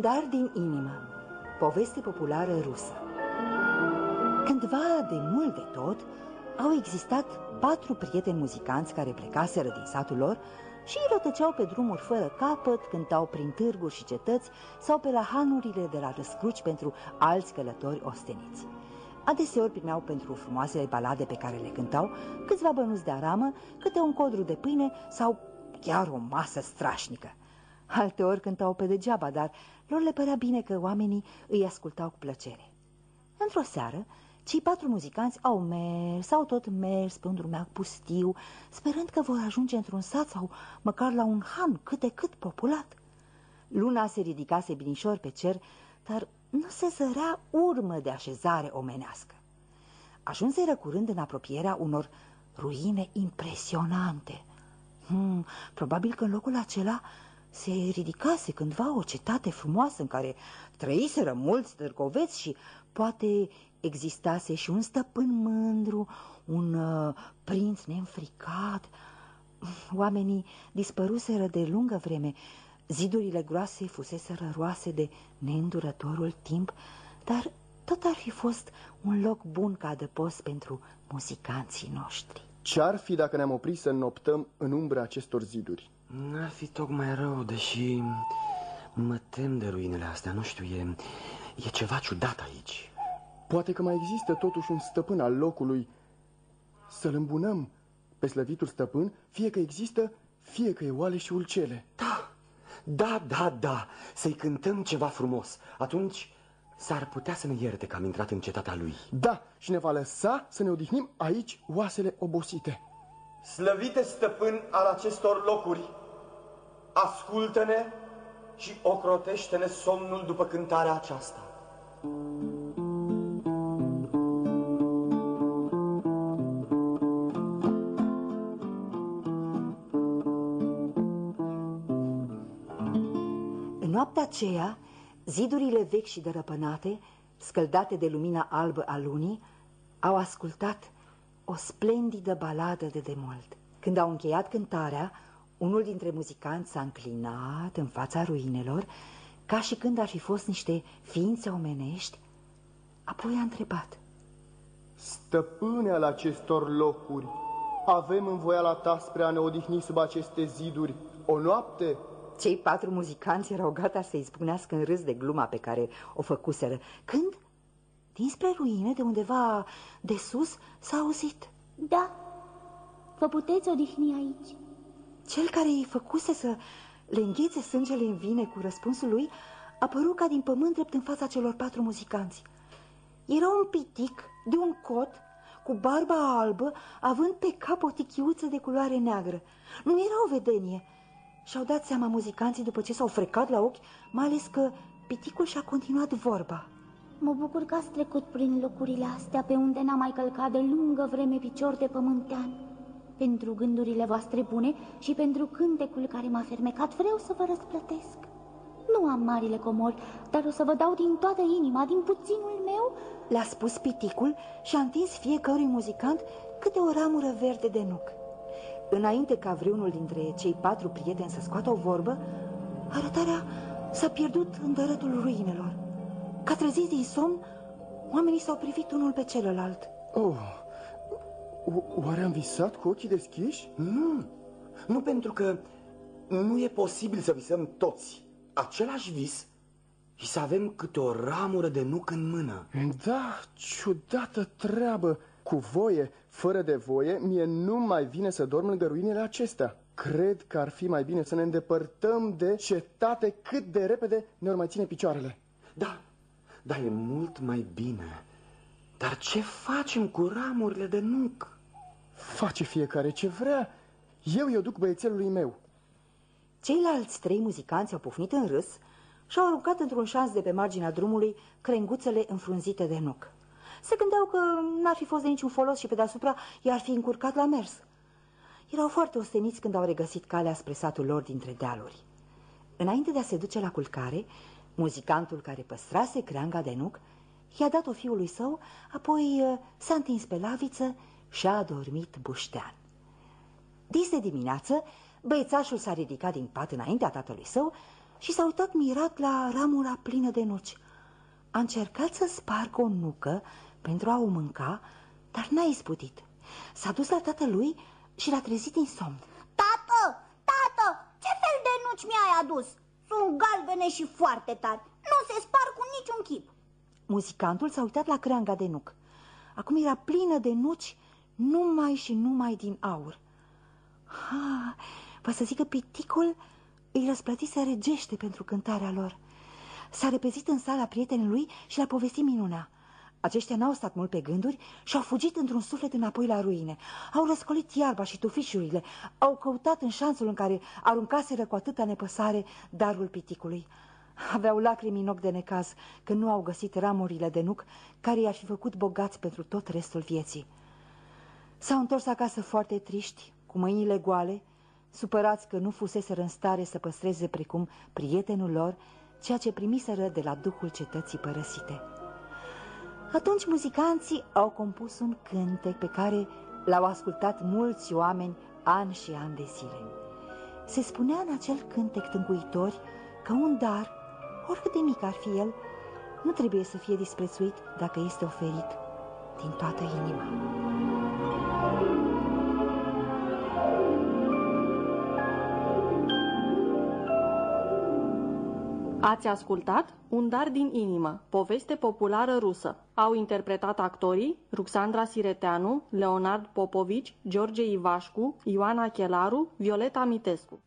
Un dar din inimă, poveste populară rusă. Cândva de mult de tot, au existat patru prieteni muzicanți care plecaseră din satul lor și rătăceau pe drumuri fără capăt, cântau prin târguri și cetăți sau pe la hanurile de la răscruci pentru alți călători osteniți. Adeseori primeau pentru frumoasele balade pe care le cântau câțiva bănuți de aramă, câte un codru de pâine sau chiar o masă strașnică. Alteori cântau pe degeaba, dar lor le părea bine că oamenii îi ascultau cu plăcere. Într-o seară, cei patru muzicanți au mers, au tot mers pe un drumeac pustiu, sperând că vor ajunge într-un sat sau măcar la un han cât de cât populat. Luna se ridicase binișor pe cer, dar nu se zărea urmă de așezare omenească. Ajunseră curând în apropierea unor ruine impresionante. Hmm, probabil că în locul acela se ridicase cândva o cetate frumoasă în care trăiseră mulți târgoveți și poate existase și un stăpân mândru, un uh, prinț neînfricat. Oamenii dispăruseră de lungă vreme, zidurile groase fuseseră roase de neîndurătorul timp, dar tot ar fi fost un loc bun ca adăpost pentru muzicanții noștri. Ce-ar fi dacă ne-am oprit să noptăm în umbra acestor ziduri? N-ar fi tocmai rău, deși mă tem de ruinele astea, nu știu, e, e ceva ciudat aici. Poate că mai există totuși un stăpân al locului. Să-l îmbunăm pe slăvitul stăpân, fie că există, fie că e oale și ulcele. Da, da, da, da, să-i cântăm ceva frumos. Atunci s-ar putea să ne ierte că am intrat în cetatea lui. Da, și ne va lăsa să ne odihnim aici oasele obosite. Slăvite stăpân al acestor locuri, ascultă-ne și ocrotește-ne somnul după cântarea aceasta. În noaptea aceea, zidurile vechi și dărăpânate, scăldate de lumina albă a lunii, au ascultat o splendidă baladă de demult. Când au încheiat cântarea, unul dintre muzicanți s-a înclinat în fața ruinelor, ca și când ar fi fost niște ființe omenești, apoi a întrebat. Stăpâne al acestor locuri, avem în voiala ta spre a ne odihni sub aceste ziduri o noapte? Cei patru muzicanți erau gata să-i spunească în râs de gluma pe care o făcuseră, când, dinspre ruine, de undeva de sus, s-a auzit. Da, vă puteți odihni aici. Cel care îi făcuse să le înghețe sângele în vine cu răspunsul lui, a părut ca din pământ drept în fața celor patru muzicanți. Era un pitic de un cot cu barba albă, având pe cap o tichiuță de culoare neagră. Nu era o vedenie. Și-au dat seama muzicanții după ce s-au frecat la ochi, mai ales că piticul și-a continuat vorba. Mă bucur că ați trecut prin locurile astea pe unde n-am mai călcat de lungă vreme picior de pământean. Pentru gândurile voastre bune și pentru cântecul care m-a fermecat vreau să vă răsplătesc. Nu am marile comori, dar o să vă dau din toată inima, din puținul meu. Le-a spus piticul și a întins fiecărui muzicant câte o ramură verde de nuc. Înainte ca vreunul dintre cei patru prieteni să scoată o vorbă, arătarea s-a pierdut în dărătul ruinelor. Ca treziți din somn, oamenii s-au privit unul pe celălalt. Oh, oare am visat cu ochii deschiși? Nu, nu pentru că nu e posibil să visăm toți același vis și să avem câte o ramură de nuc în mână. Da, ciudată treabă. Cu voie, fără de voie, mie nu mai vine să dorm lângă ruinele acestea. Cred că ar fi mai bine să ne îndepărtăm de cetate cât de repede ne-or mai ține picioarele. Da, da, e mult mai bine. Dar ce facem cu ramurile de nuc? Face fiecare ce vrea. Eu i-o duc băiețelului meu. Ceilalți trei muzicanți au pufnit în râs și au aruncat într-un șans de pe marginea drumului crenguțele înfrunzite de nuc. Se gândeau că n-ar fi fost de niciun folos și pe deasupra i-ar fi încurcat la mers. Erau foarte osteniți când au regăsit calea spre satul lor dintre dealuri. Înainte de a se duce la culcare, muzicantul care păstrase creanga de nuc i-a dat-o fiului său, apoi uh, s-a întins pe laviță și a adormit buștean. Dis de dimineață, băiețașul s-a ridicat din pat înaintea tatălui său și s-a uitat mirat la ramura plină de nuci. A încercat să spargă o nucă pentru a o mânca, dar n-a izbutit. S-a dus la tatălui și l-a trezit din somn. Tată, tată, ce fel de nuci mi-ai adus? Sunt galbene și foarte tari. Nu se sparg cu niciun chip. Muzicantul s-a uitat la creanga de nuc. Acum era plină de nuci numai și numai din aur. Ha, vă să zic că piticul îi răsplătise regește pentru cântarea lor. S-a repezit în sala prietenului și l-a povestit minunea. Aceștia n-au stat mult pe gânduri și au fugit într-un suflet înapoi la ruine. Au răscolit iarba și tufișurile, au căutat în șanțul în care aruncaseră cu atâta nepăsare darul piticului. Aveau lacrimi în ochi de necaz că nu au găsit ramurile de nuc care i-ar fi făcut bogați pentru tot restul vieții. S-au întors acasă foarte triști, cu mâinile goale, supărați că nu fuseseră în stare să păstreze precum prietenul lor ceea ce primiseră de la duhul cetății părăsite. Atunci muzicanții au compus un cântec pe care l-au ascultat mulți oameni ani și ani de zile. Se spunea în acel cântec tânguitori că un dar, oricât de mic ar fi el, nu trebuie să fie disprețuit dacă este oferit din toată inima. Ați ascultat Un dar din inimă, poveste populară rusă. Au interpretat actorii Ruxandra Sireteanu, Leonard Popovici, George Ivașcu, Ioana Chelaru, Violeta Mitescu.